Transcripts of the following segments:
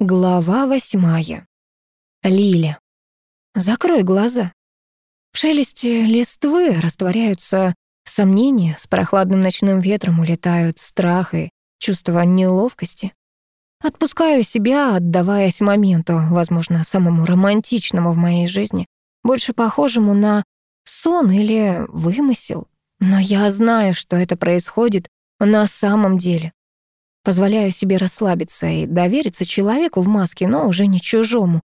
Глава восьмая. Лиля. Закрой глаза. В шелесте листвы растворяются сомнения, с прохладным ночным ветром улетают страх и чувство неловкости. Отпускаю себя, отдаваясь моменту, возможно, самому романтичному в моей жизни, больше похожему на сон или вымысел. Но я знаю, что это происходит на самом деле. Позволяю себе расслабиться и довериться человеку в маске, но уже не чужому.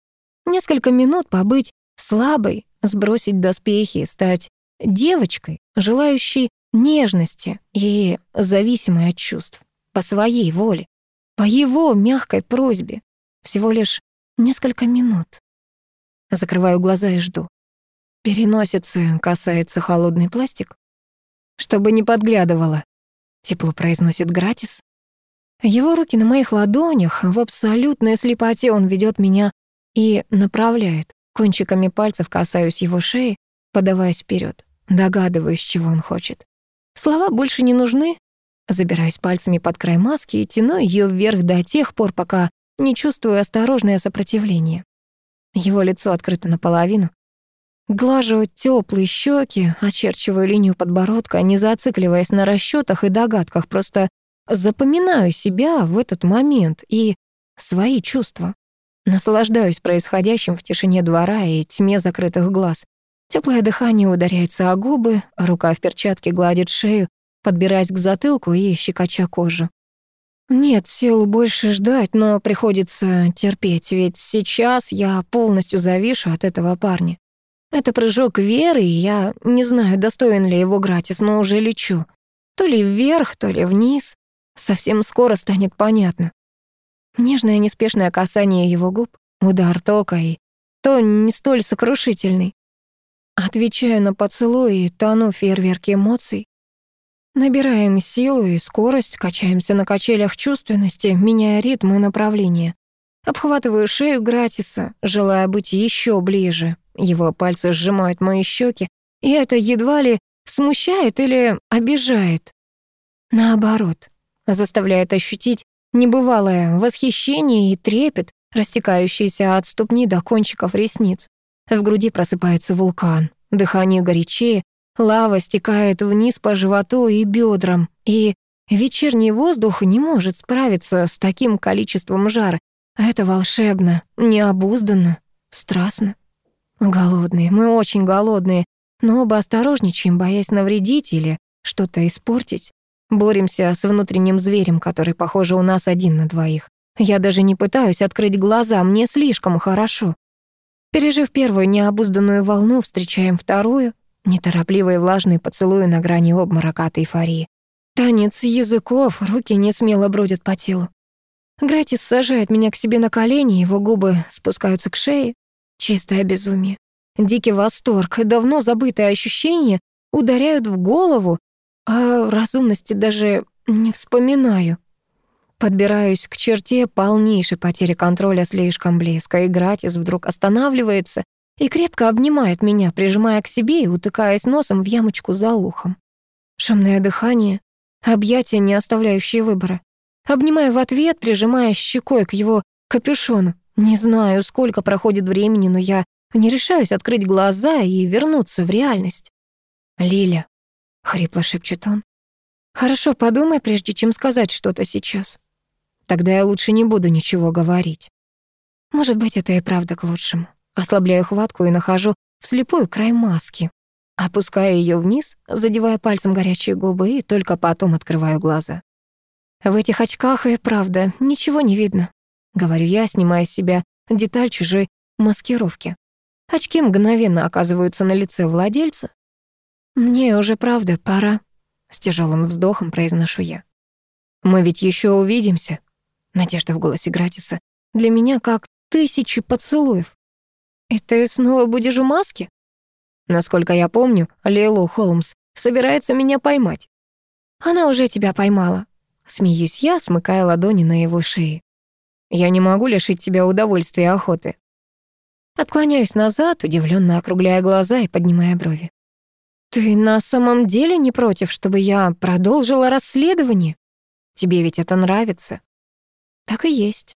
Несколько минут побыть слабой, сбросить доспехи, стать девочкой, желающей нежности и зависимой от чувств, по своей воле, по его мягкой просьбе. Всего лишь несколько минут. Закрываю глаза и жду. Переносится, касается холодный пластик. Чтобы не подглядывала. Тепло произносит Гратис. Его руки на моих ладонях, в абсолютной слепоте он ведет меня и направляет. Кончиками пальцев касаюсь его шеи, подаваясь вперед, догадываюсь, чего он хочет. Слова больше не нужны. Забираюсь пальцами под край маски и тяну ее вверх до тех пор, пока не чувствую осторожное сопротивление. Его лицо открыто наполовину. Глажу теплые щеки, очерчиваю линию подбородка, не зацикливаясь на расчетах и догадках, просто Запоминаю себя в этот момент и свои чувства. Наслаждаюсь происходящим в тишине двора и тьме закрытых глаз. Теплое дыхание ударяется о губы, рука в перчатке гладит шею, подбираясь к затылку и щекоча кожу. Нет сил больше ждать, но приходится терпеть, ведь сейчас я полностью завишу от этого парня. Это прыжок веры, и я не знаю, достоин ли его Гратис, но уже лечу. То ли вверх, то ли вниз. Совсем скоро станет понятно. Нежное неспешное касание его губ, удар тока и то не столь сокрушительный. Отвечаю на поцелуй и тону фейерверки эмоций. Набираем силу и скорость, качаемся на качелях чувственности, меняя ритм и направление. Обхватываю шею Гратиса, желая быть еще ближе. Его пальцы сжимают мои щеки, и это едва ли смущает или обижает. Наоборот, заставляет ощутить небывалое восхищение и трепет, растекающийся от ступни до кончиков ресниц. В груди просыпается вулкан, дыхание горячее, лава стекает вниз по животу и бедрам, и вечерний воздух не может справиться с таким количеством жара. Это волшебно, необузданно, страстно. Голодные, мы очень голодные, но оба осторожничаем, боясь навредить или что-то испортить. Боремся с внутренним зверем, который, похоже, у нас один на двоих. Я даже не пытаюсь открыть глаза, мне слишком хорошо. Пережив первую необузданную волну, встречаем вторую, неторопливые влажные поцелуи на грани обморока от эйфории. Танец языков, руки не смело бродят по телу. Гратис сажает меня к себе на колени, его губы спускаются к шее. Чистое безумие. Дикий восторг, давно забытые ощущения ударяют в голову, а разумности даже не вспоминаю. Подбираюсь к черте полнейшей потери контроля слишком близко, и Гратис вдруг останавливается и крепко обнимает меня, прижимая к себе и утыкаясь носом в ямочку за ухом. Шумное дыхание, объятия, не оставляющие выбора. Обнимаю в ответ, прижимая щекой к его капюшону. Не знаю, сколько проходит времени, но я не решаюсь открыть глаза и вернуться в реальность. Лиля. — хрипло шепчет он. «Хорошо, подумай, прежде чем сказать что-то сейчас. Тогда я лучше не буду ничего говорить». Может быть, это и правда к лучшему. Ослабляю хватку и нахожу вслепую край маски. Опускаю ее вниз, задевая пальцем горячие губы, и только потом открываю глаза. В этих очках и правда ничего не видно, говорю я, снимая с себя деталь чужой маскировки. Очки мгновенно оказываются на лице владельца, «Мне уже правда пора», — с тяжелым вздохом произношу я. «Мы ведь еще увидимся», — надежда в голосе Гратиса. «Для меня как тысячи поцелуев». «И ты снова будешь в маске?» Насколько я помню, Лейлу Холмс собирается меня поймать. Она уже тебя поймала. Смеюсь я, смыкая ладони на его шее. Я не могу лишить тебя удовольствия охоты. Отклоняюсь назад, удивленно округляя глаза и поднимая брови. «Ты на самом деле не против, чтобы я продолжила расследование? Тебе ведь это нравится?» «Так и есть.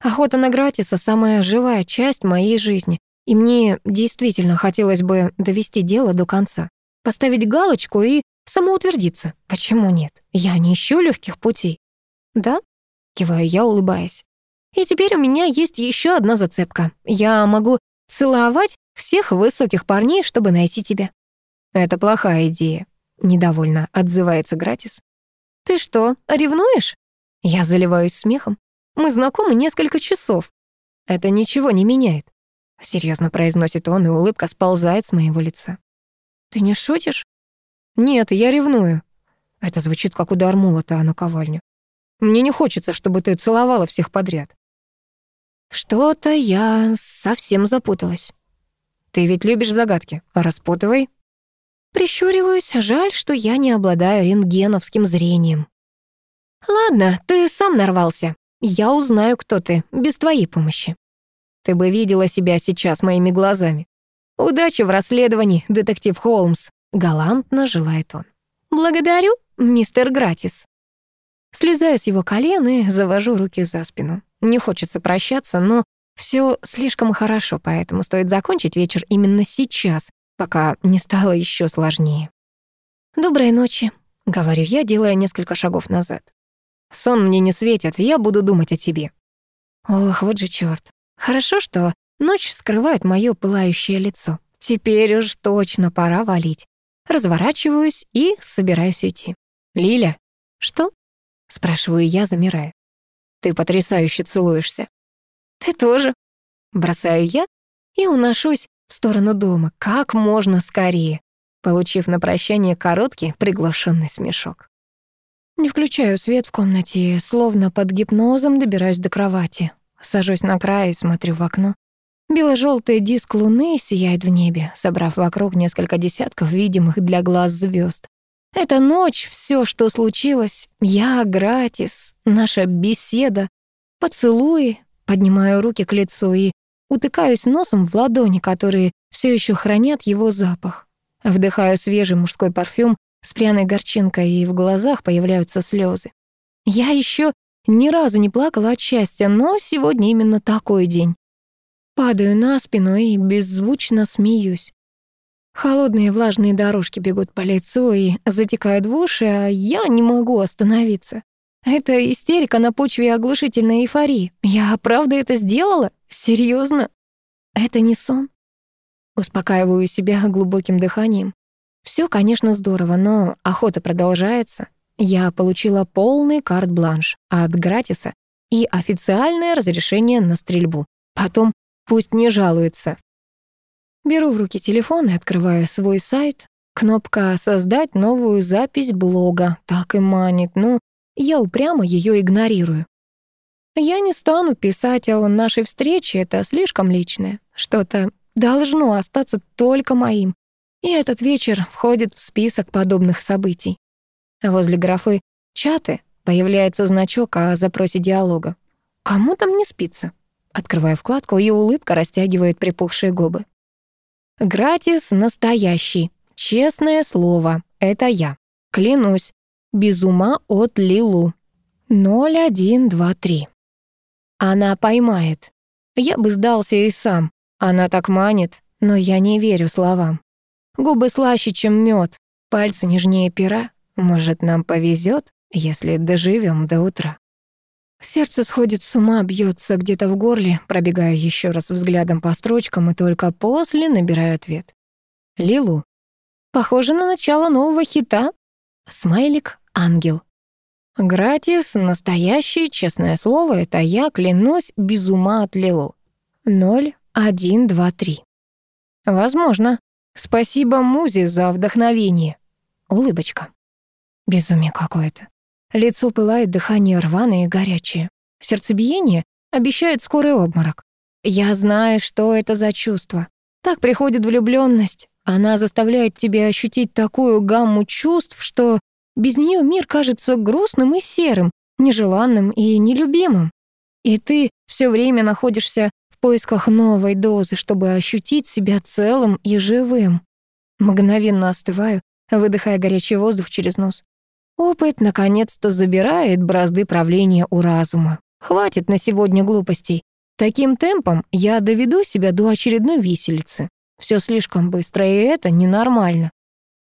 Охота на Гратиса — самая живая часть моей жизни, и мне действительно хотелось бы довести дело до конца, поставить галочку и самоутвердиться. Почему нет? Я не ищу легких путей. Да? Киваю я, улыбаясь. И теперь у меня есть еще одна зацепка. Я могу целовать всех высоких парней, чтобы найти тебя. Это плохая идея. Недовольно отзывается Гратис. Ты что, ревнуешь? Я заливаюсь смехом. Мы знакомы несколько часов. Это ничего не меняет. Серьезно произносит он, и улыбка сползает с моего лица. Ты не шутишь? Нет, я ревную. Это звучит как удар молота на ковальню. Мне не хочется, чтобы ты целовала всех подряд. Что-то я совсем запуталась. Ты ведь любишь загадки. Распутывай. Прищуриваюсь, жаль, что я не обладаю рентгеновским зрением. Ладно, ты сам нарвался. Я узнаю, кто ты, без твоей помощи. Ты бы видела себя сейчас моими глазами. Удачи в расследовании, детектив Холмс, галантно желает он. Благодарю, мистер Гратис. Слезаю с его колен и завожу руки за спину. Не хочется прощаться, но все слишком хорошо, поэтому стоит закончить вечер именно сейчас, пока не стало еще сложнее. «Доброй ночи», — говорю я, делая несколько шагов назад. «Сон мне не светит, я буду думать о тебе». Ох, вот же чёрт. Хорошо, что ночь скрывает моё пылающее лицо. Теперь уж точно пора валить. Разворачиваюсь и собираюсь уйти. «Лиля?» «Что?» — спрашиваю я, замирая. Ты потрясающе целуешься. Ты тоже. Бросаю я и уношусь в сторону дома как можно скорее, получив на прощание короткий приглашенный смешок. Не включаю свет в комнате, словно под гипнозом добираюсь до кровати. Сажусь на край и смотрю в окно. Бело-желтый диск луны сияет в небе, собрав вокруг несколько десятков видимых для глаз звезд. Эта ночь, все, что случилось, я, Гратис, наша беседа, поцелуи, поднимаю руки к лицу и утыкаюсь носом в ладони, которые все еще хранят его запах. Вдыхаю свежий мужской парфюм с пряной горчинкой, и в глазах появляются слезы. Я еще ни разу не плакала от счастья, но сегодня именно такой день. Падаю на спину и беззвучно смеюсь. Холодные влажные дорожки бегут по лицу и затекают в уши, а я не могу остановиться. Это истерика на почве оглушительной эйфории. Я правда это сделала? Серьезно? Это не сон? Успокаиваю себя глубоким дыханием. Все, конечно, здорово, но охота продолжается. Я получила полный карт-бланш от Гратиса и официальное разрешение на стрельбу. Потом пусть не жалуется. Беру в руки телефон и открываю свой сайт. Кнопка «Создать новую запись блога» так и манит, но я упрямо ее игнорирую. Я не стану писать о нашей встрече, это слишком личное. Что-то должно остаться только моим. И этот вечер входит в список подобных событий. Возле графы «Чаты» появляется значок о запросе диалога. Кому там не спится? Открываю вкладку, и улыбка растягивает припухшие губы. Гратис настоящий. Честное слово, это я. Клянусь. Без ума от Лилу. 0123. Она поймает. Я бы сдался и сам. Она так манит, но я не верю словам. Губы слаще, чем мед, пальцы нежнее пера. Может, нам повезет, если доживем до утра. Сердце сходит с ума, бьется где-то в горле, пробегаю еще раз взглядом по строчкам и только после набираю ответ. Лилу. Похоже на начало нового хита. Смайлик «Ангел». Гратис, настоящее, честное слово, это я, клянусь, без ума от Лилу. Ноль, один, два, три. Возможно. Спасибо Музе за вдохновение. Улыбочка. Безумие какое-то. Лицо пылает, дыхание рваное и горячее. Сердцебиение обещает скорый обморок. Я знаю, что это за чувство. Так приходит влюблённость. Она заставляет тебя ощутить такую гамму чувств, что без неё мир кажется грустным и серым, нежеланным и нелюбимым. И ты всё время находишься в поисках новой дозы, чтобы ощутить себя целым и живым. Мгновенно остываю, выдыхая горячий воздух через нос. Опыт наконец-то забирает бразды правления у разума. Хватит на сегодня глупостей. Таким темпом я доведу себя до очередной виселицы. Все слишком быстро, и это ненормально.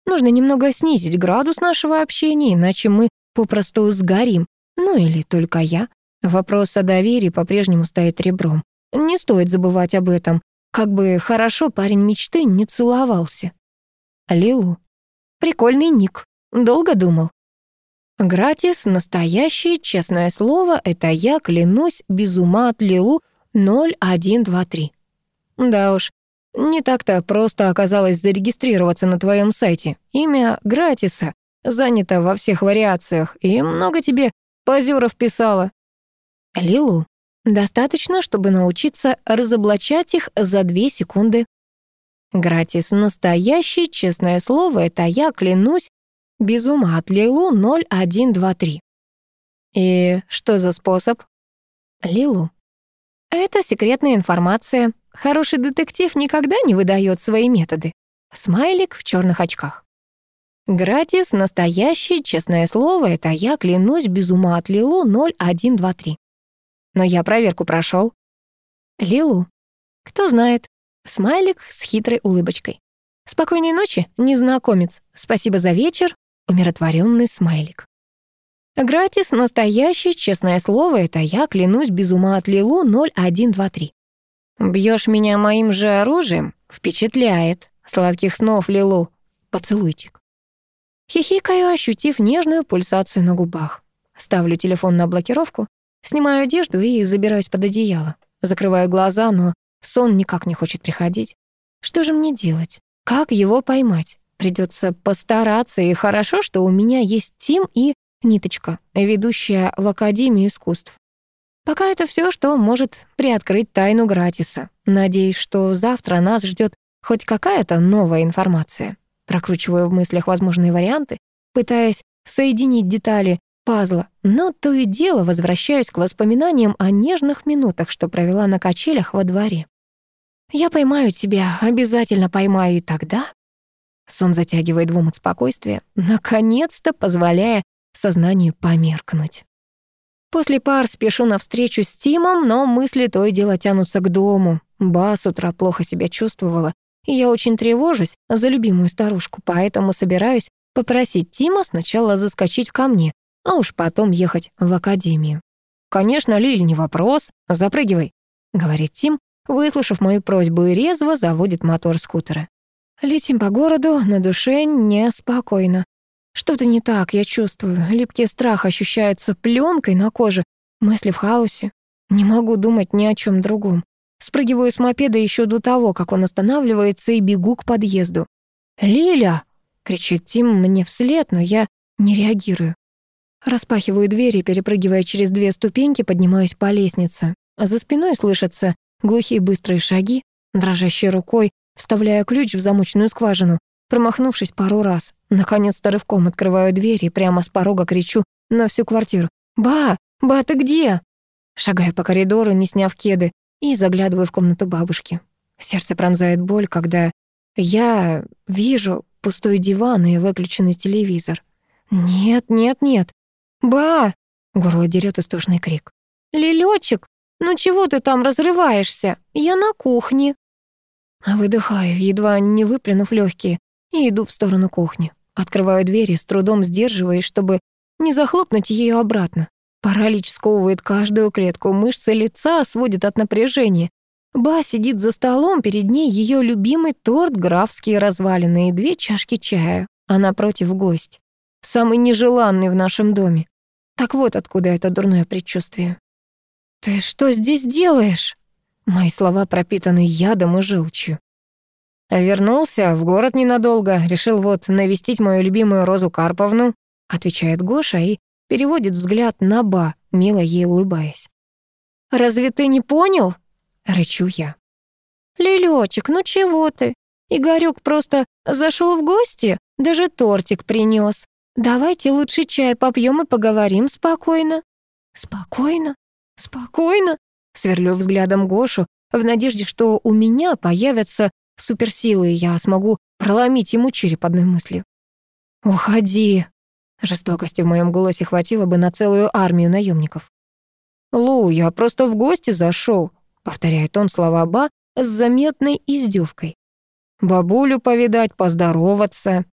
Нужно немного снизить градус нашего общения, иначе мы попросту сгорим. Ну или только я. Вопрос о доверии по-прежнему стоит ребром. Не стоит забывать об этом. Как бы хорошо парень мечты не целовался. Лилу. Прикольный ник. Долго думал. Гратис, настоящее, честное слово, это я клянусь без ума от Лилу 0123. Да уж, не так-то просто оказалось зарегистрироваться на твоем сайте. Имя Гратиса занято во всех вариациях, и много тебе позеров писала. Лилу, достаточно, чтобы научиться разоблачать их за две секунды. Гратис настоящий, честное слово, это я клянусь без ума от Лилу 0123. И что за способ? Лилу. Это секретная информация. Хороший детектив никогда не выдает свои методы. Смайлик в черных очках. Гратис, настоящий, честное слово, это я клянусь без ума от Лилу 0123. Но я проверку прошел. Лилу. Кто знает. Смайлик с хитрой улыбочкой. Спокойной ночи, незнакомец. Спасибо за вечер. Умиротворенный смайлик. Гратис, настоящий, честное слово, это я клянусь без ума от Лилу 0123. Бьешь меня моим же оружием? Впечатляет. Сладких снов, Лилу. Поцелуйчик. Хихикаю, ощутив нежную пульсацию на губах. Ставлю телефон на блокировку, снимаю одежду и забираюсь под одеяло. Закрываю глаза, но сон никак не хочет приходить. Что же мне делать? Как его поймать? Придется постараться, и хорошо, что у меня есть Тим и Ниточка, ведущая в Академию искусств. Пока это все, что может приоткрыть тайну Гратиса. Надеюсь, что завтра нас ждет хоть какая-то новая информация. Прокручиваю в мыслях возможные варианты, пытаясь соединить детали пазла, но то и дело возвращаюсь к воспоминаниям о нежных минутах, что провела на качелях во дворе. Я поймаю тебя, обязательно поймаю и тогда. Сон затягивает в омут спокойствия, наконец-то позволяя сознанию померкнуть. После пар спешу навстречу с Тимом, но мысли то и дело тянутся к дому. Ба с утра плохо себя чувствовала, и я очень тревожусь за любимую старушку, поэтому собираюсь попросить Тима сначала заскочить ко мне, а уж потом ехать в академию. «Конечно, Лиль, не вопрос, запрыгивай», — говорит Тим, выслушав мою просьбу и резво заводит мотор скутера. Летим по городу, на душе неспокойно. Что-то не так, я чувствую. Липкий страх ощущается пленкой на коже. Мысли в хаосе. Не могу думать ни о чем другом. Спрыгиваю с мопеда еще до того, как он останавливается, и бегу к подъезду. «Лиля!» — кричит Тим мне вслед, но я не реагирую. Распахиваю дверь и, перепрыгивая через две ступеньки, поднимаюсь по лестнице. За спиной слышатся глухие быстрые шаги. Дрожащей рукой вставляю ключ в замочную скважину, промахнувшись пару раз. Наконец-то рывком открываю дверь и прямо с порога кричу на всю квартиру. «Ба! Ба, ты где?» Шагаю по коридору, не сняв кеды, и заглядываю в комнату бабушки. Сердце пронзает боль, когда я вижу пустой диван и выключенный телевизор. «Нет, нет, нет! Ба!» — горло дерет истошный крик. «Лилёчек, ну чего ты там разрываешься? Я на кухне!» Выдыхаю, едва не выплюнув легкие, и иду в сторону кухни. Открываю дверь и с трудом сдерживаюсь, чтобы не захлопнуть ее обратно. Паралич сковывает каждую клетку, мышцы лица сводят от напряжения. Ба сидит за столом, перед ней ее любимый торт, графские развалины и две чашки чая, а напротив гость. Самый нежеланный в нашем доме. Так вот откуда это дурное предчувствие. «Ты что здесь делаешь?» Мои слова пропитаны ядом и желчью. «Вернулся в город ненадолго, решил вот навестить мою любимую Розу Карповну», отвечает Гоша и переводит взгляд на Ба, мило ей улыбаясь. «Разве ты не понял?» — рычу я. «Лилёчек, ну чего ты? Игорёк просто зашел в гости, даже тортик принёс. Давайте лучше чай попьем и поговорим спокойно». «Спокойно? Спокойно?» Сверлю взглядом Гошу в надежде, что у меня появятся суперсилы, и я смогу проломить ему череп одной мыслью. «Уходи!» Жестокости в моем голосе хватило бы на целую армию наемников. «Лу, я просто в гости зашел», — повторяет он слова Ба с заметной издевкой. «Бабулю повидать, поздороваться».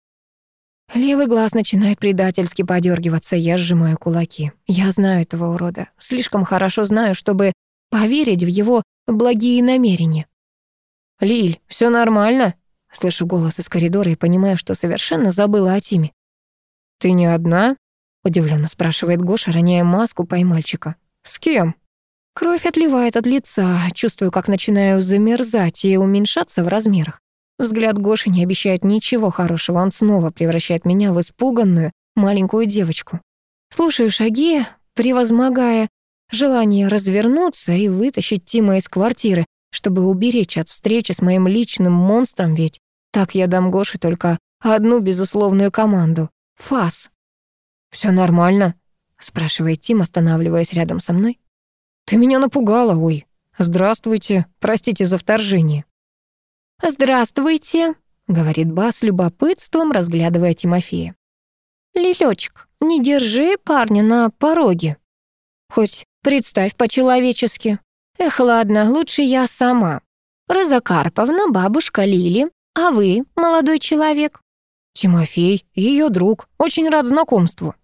Левый глаз начинает предательски подергиваться, я сжимаю кулаки. Я знаю этого урода, слишком хорошо знаю, чтобы поверить в его благие намерения. «Лиль, все нормально?» Слышу голос из коридора и понимаю, что совершенно забыла о Тиме. «Ты не одна?» — удивленно спрашивает Гоша, роняя маску поймальчика. «С кем?» Кровь отливает от лица, чувствую, как начинаю замерзать и уменьшаться в размерах. Взгляд Гоши не обещает ничего хорошего, он снова превращает меня в испуганную маленькую девочку. Слушаю шаги, превозмогая желание развернуться и вытащить Тима из квартиры, чтобы уберечь от встречи с моим личным монстром, ведь так я дам Гоше только одну безусловную команду — фас. Все нормально?» — спрашивает Тим, останавливаясь рядом со мной. «Ты меня напугала, ой. Здравствуйте, простите за вторжение». «Здравствуйте», — говорит Бас с любопытством, разглядывая Тимофея. «Лилёчек, не держи парня на пороге. Хоть представь по-человечески. Эх, ладно, лучше я сама. Роза Карповна, бабушка Лили, а вы, молодой человек?» «Тимофей, ее друг, очень рад знакомству».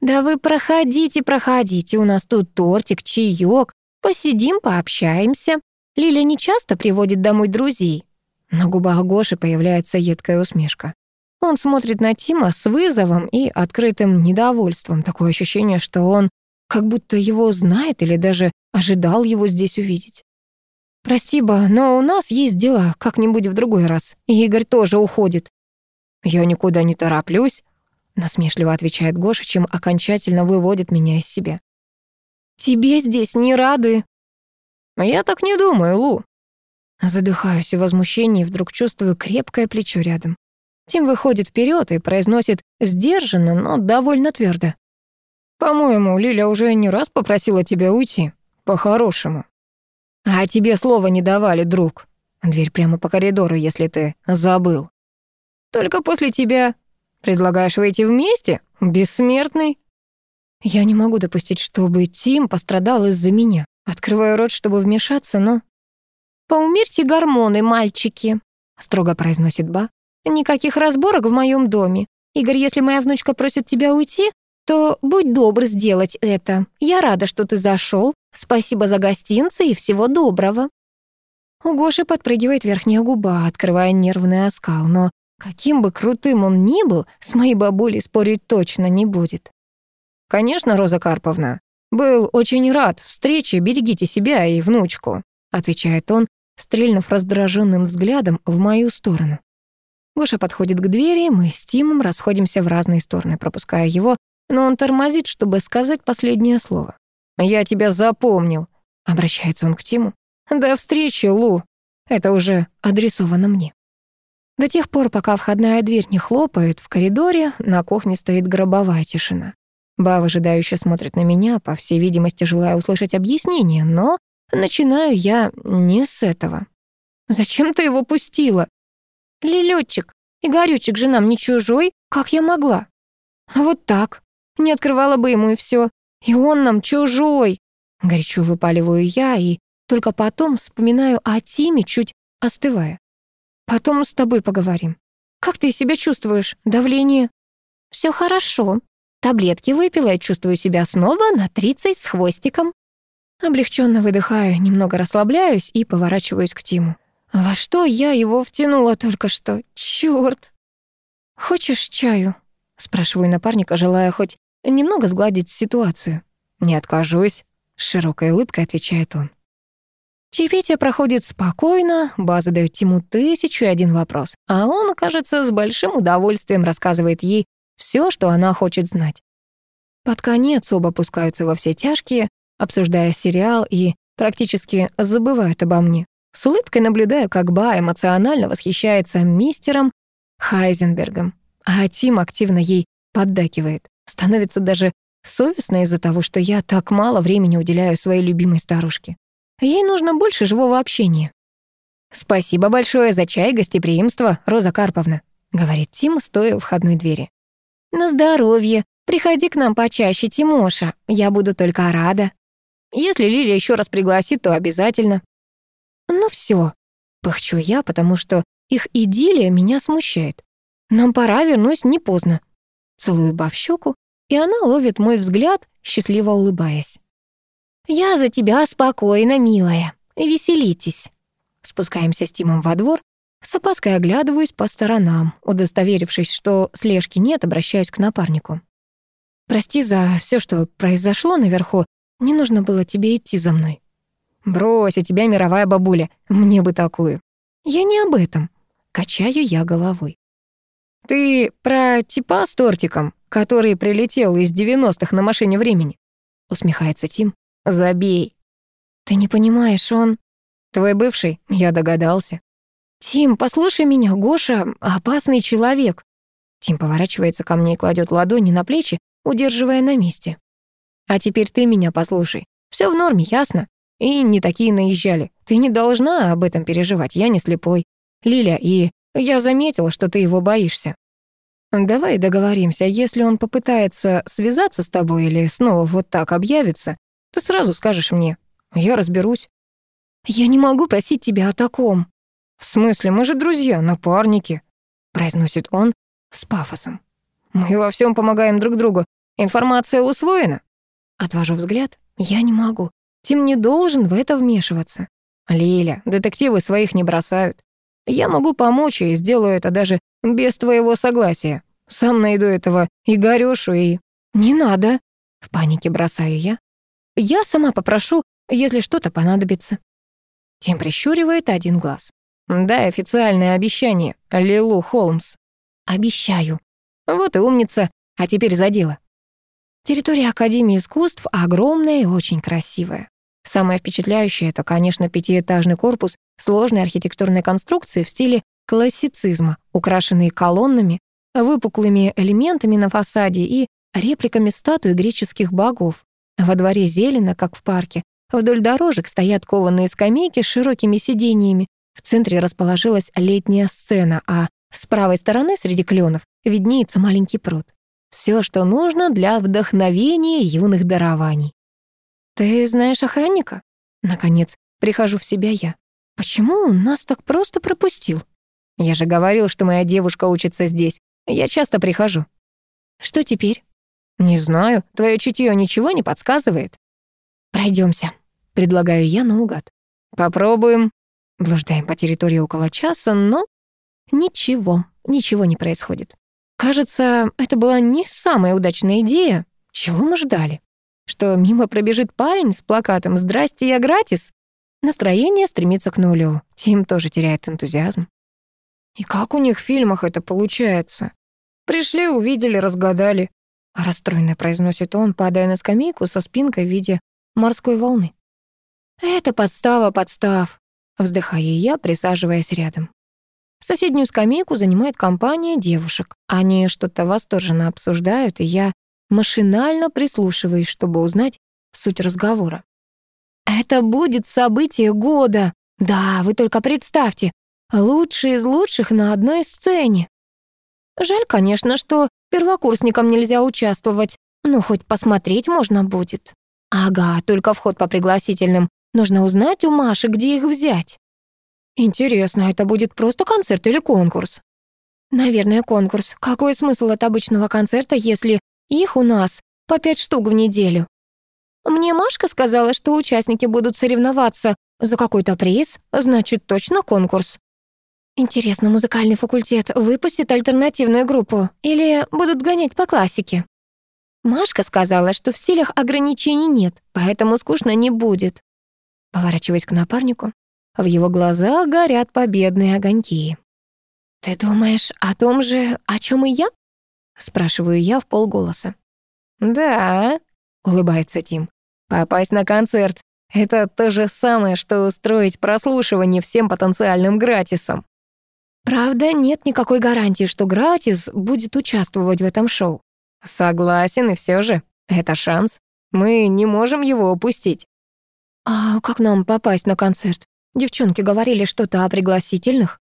«Да вы проходите, проходите, у нас тут тортик, чаек, посидим, пообщаемся. Лиля не часто приводит домой друзей». На губах Гоши появляется едкая усмешка. Он смотрит на Тима с вызовом и открытым недовольством. Такое ощущение, что он как будто его знает или даже ожидал его здесь увидеть. «Прости, Ба, но у нас есть дела, как-нибудь в другой раз. Игорь тоже уходит». «Я никуда не тороплюсь», насмешливо отвечает Гоша, чем окончательно выводит меня из себя. Тебе здесь не рады. Я так не думаю, Лу. Задыхаюсь в возмущении, вдруг чувствую крепкое плечо рядом. Тим выходит вперед и произносит сдержанно, но довольно твердо. «По-моему, Лиля уже не раз попросила тебя уйти. По-хорошему». «А тебе слова не давали, друг. Дверь прямо по коридору, если ты забыл. Только после тебя Предлагаешь выйти вместе? Бессмертный?» Я не могу допустить, чтобы Тим пострадал из-за меня. Открываю рот, чтобы вмешаться, но... «Поумерьте гормоны, мальчики», — строго произносит Ба. «Никаких разборок в моем доме. Игорь, если моя внучка просит тебя уйти, то будь добр сделать это. Я рада, что ты зашел. Спасибо за гостинцы и всего доброго». У Гоши подпрыгивает верхняя губа, открывая нервный оскал, но Каким бы крутым он ни был, с моей бабулей спорить точно не будет. «Конечно, Роза Карповна. Был очень рад встрече, берегите себя и внучку», отвечает он, стрельнув раздраженным взглядом в мою сторону. Гоша подходит к двери, мы с Тимом расходимся в разные стороны, пропуская его, но он тормозит, чтобы сказать последнее слово. «Я тебя запомнил», — обращается он к Тиму. «До встречи, Лу». Это уже адресовано мне. До тех пор, пока входная дверь не хлопает, в коридоре на кухне стоит гробовая тишина. Ба выжидающе смотрит на меня, по всей видимости, желая услышать объяснение, но начинаю я не с этого. «Зачем ты его пустила?» «Лилёчек, Игорючек же нам не чужой, как я могла?» «Вот так. Не открывала бы ему и все. И он нам чужой!» Горячо выпаливаю я и только потом вспоминаю о Тиме, чуть остывая. Потом с тобой поговорим. Как ты себя чувствуешь? Давление?» Все хорошо. Таблетки выпила и чувствую себя снова на 30 с хвостиком». Облегченно выдыхаю, немного расслабляюсь и поворачиваюсь к Тиму. Во что я его втянула только что? Чёрт! «Хочешь чаю?» — спрашиваю напарника, желая хоть немного сгладить ситуацию. «Не откажусь», — с широкой улыбкой отвечает он. Чаепитие проходит спокойно, база задает Тиму тысячу и один вопрос, а он, кажется, с большим удовольствием рассказывает ей все, что она хочет знать. Под конец оба пускаются во все тяжкие, обсуждая сериал и практически забывают обо мне. С улыбкой наблюдаю, как Ба эмоционально восхищается мистером Хайзенбергом, а Тим активно ей поддакивает. Становится даже совестно из-за того, что я так мало времени уделяю своей любимой старушке. Ей нужно больше живого общения. «Спасибо большое за чай, гостеприимство, Роза Карповна», говорит Тим, стоя у входной двери. «На здоровье. Приходи к нам почаще, Тимоша. Я буду только рада». Если Лилия еще раз пригласит, то обязательно». «Ну все, пыхчу я, потому что их идиллия меня смущает. Нам пора, вернусь не поздно. Целую Ба в щеку, и она ловит мой взгляд, счастливо улыбаясь. «Я за тебя спокойно, милая. Веселитесь». Спускаемся с Тимом во двор, с опаской оглядываюсь по сторонам, удостоверившись, что слежки нет, обращаюсь к напарнику. «Прости за все, что произошло наверху. Не нужно было тебе идти за мной». «Брось, у тебя мировая бабуля. Мне бы такую». «Я не об этом». Качаю я головой. «Ты про типа с тортиком, который прилетел из девяностых на машине времени?» Усмехается Тим. «Забей». «Ты не понимаешь, он...» «Твой бывший, я догадался». «Тим, послушай меня, Гоша — опасный человек». Тим поворачивается ко мне и кладет ладони на плечи, удерживая на месте. «А теперь ты меня послушай. Все в норме, ясно? И не такие наезжали. Ты не должна об этом переживать, я не слепой. Лиля, и я заметила, что ты его боишься. Давай договоримся, если он попытается связаться с тобой или снова вот так объявится, ты сразу скажешь мне. Я разберусь. Я не могу просить тебя о таком. В смысле, мы же друзья, напарники, произносит он с пафосом. Мы во всем помогаем друг другу. Информация усвоена. Отвожу взгляд. Я не могу. Тим не должен в это вмешиваться. Лиля, детективы своих не бросают. Я могу помочь и сделаю это даже без твоего согласия. Сам найду этого Игорёшу и... Не надо, в панике бросаю я. Я сама попрошу, если что-то понадобится. Тим прищуривает один глаз. Да, официальное обещание, Лилу Холмс. Обещаю. Вот и умница, а теперь за дело. Территория Академии искусств огромная и очень красивая. Самое впечатляющее — это, конечно, пятиэтажный корпус сложной архитектурной конструкции в стиле классицизма, украшенные колоннами, выпуклыми элементами на фасаде и репликами статуй греческих богов. Во дворе зелено, как в парке. Вдоль дорожек стоят кованые скамейки с широкими сиденьями. В центре расположилась летняя сцена, а с правой стороны среди кленов виднеется маленький пруд. Все, что нужно для вдохновения юных дарований. «Ты знаешь охранника?» Наконец, прихожу в себя я. «Почему он нас так просто пропустил?» «Я же говорил, что моя девушка учится здесь. Я часто прихожу». «Что теперь?» «Не знаю. Твое чутье ничего не подсказывает». Пройдемся, предлагаю я наугад. «Попробуем». Блуждаем по территории около часа, но ничего, ничего не происходит. Кажется, это была не самая удачная идея. Чего мы ждали? Что мимо пробежит парень с плакатом «Здрасте, я гратис». Настроение стремится к нулю. Тим тоже теряет энтузиазм. И как у них в фильмах это получается? Пришли, увидели, разгадали. Расстроенно произносит он, падая на скамейку со спинкой в виде морской волны. Это подстава, подстав. Вздыхаю я, присаживаясь рядом. Соседнюю скамейку занимает компания девушек. Они что-то восторженно обсуждают, и я машинально прислушиваясь, чтобы узнать суть разговора. «Это будет событие года! Да, вы только представьте, лучшие из лучших на одной сцене!» Жаль, конечно, что первокурсникам нельзя участвовать, но хоть посмотреть можно будет. Ага, только вход по пригласительным. Нужно узнать у Маши, где их взять. Интересно, это будет просто концерт или конкурс? Наверное, конкурс. Какой смысл от обычного концерта, если их у нас по пять штук в неделю. Мне Машка сказала, что участники будут соревноваться за какой-то приз, значит, точно конкурс. Интересно, музыкальный факультет выпустит альтернативную группу или будут гонять по классике? Машка сказала, что в стилях ограничений нет, поэтому скучно не будет. Поворачиваясь к напарнику, в его глазах горят победные огоньки. «Ты думаешь о том же, о чем и я?» Спрашиваю я в полголоса. «Да», — улыбается Тим, — «попасть на концерт — это то же самое, что устроить прослушивание всем потенциальным гратисом». «Правда, нет никакой гарантии, что гратис будет участвовать в этом шоу». «Согласен, и все же, это шанс. Мы не можем его упустить». «А как нам попасть на концерт? Девчонки говорили что-то о пригласительных».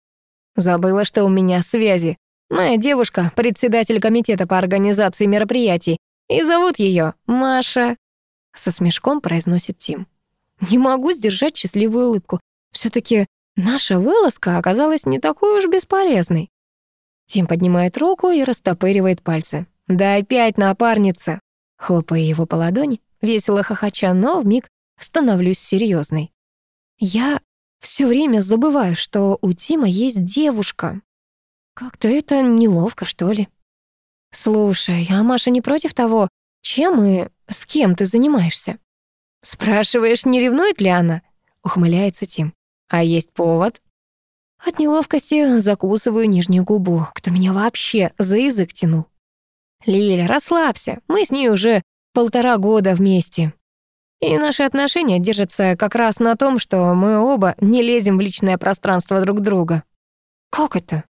«Забыла, что у меня связи. Моя девушка — председатель комитета по организации мероприятий, и зовут ее Маша. Со смешком произносит Тим. Не могу сдержать счастливую улыбку. все таки наша вылазка оказалась не такой уж бесполезной. Тим поднимает руку и растопыривает пальцы. «Да опять напарница!» Хлопая его по ладони, весело хохоча, но вмиг становлюсь серьезной. Я все время забываю, что у Тима есть девушка. Как-то это неловко, что ли. Слушай, а Маша не против того, чем и с кем ты занимаешься? Спрашиваешь, не ревнует ли она? Ухмыляется Тим. А есть повод? От неловкости закусываю нижнюю губу. Кто меня вообще за язык тянул? Лиля, расслабься. Мы с ней уже полтора года вместе. И наши отношения держатся как раз на том, что мы оба не лезем в личное пространство друг друга. Как это?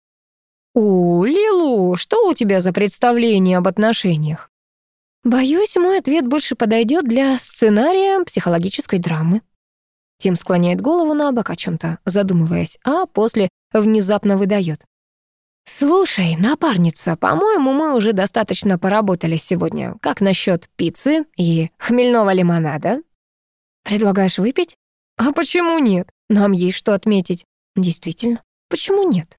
«О, Лилу, что у тебя за представление об отношениях?» Боюсь, мой ответ больше подойдет для сценария психологической драмы. Тим склоняет голову на бок о чем-то, задумываясь, а после внезапно выдает. «Слушай, напарница, по-моему, мы уже достаточно поработали сегодня. Как насчет пиццы и хмельного лимонада?» «Предлагаешь выпить?» «А почему нет? Нам есть что отметить». «Действительно, почему нет?»